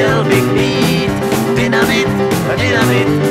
chtěl bych mít dynamit, dynamit,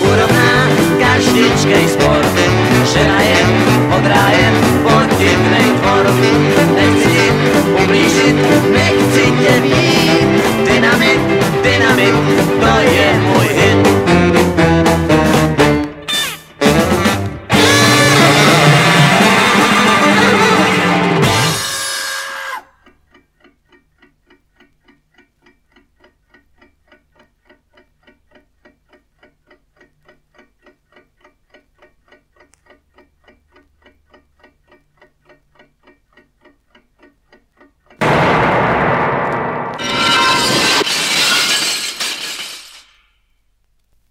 Bora pra caixa de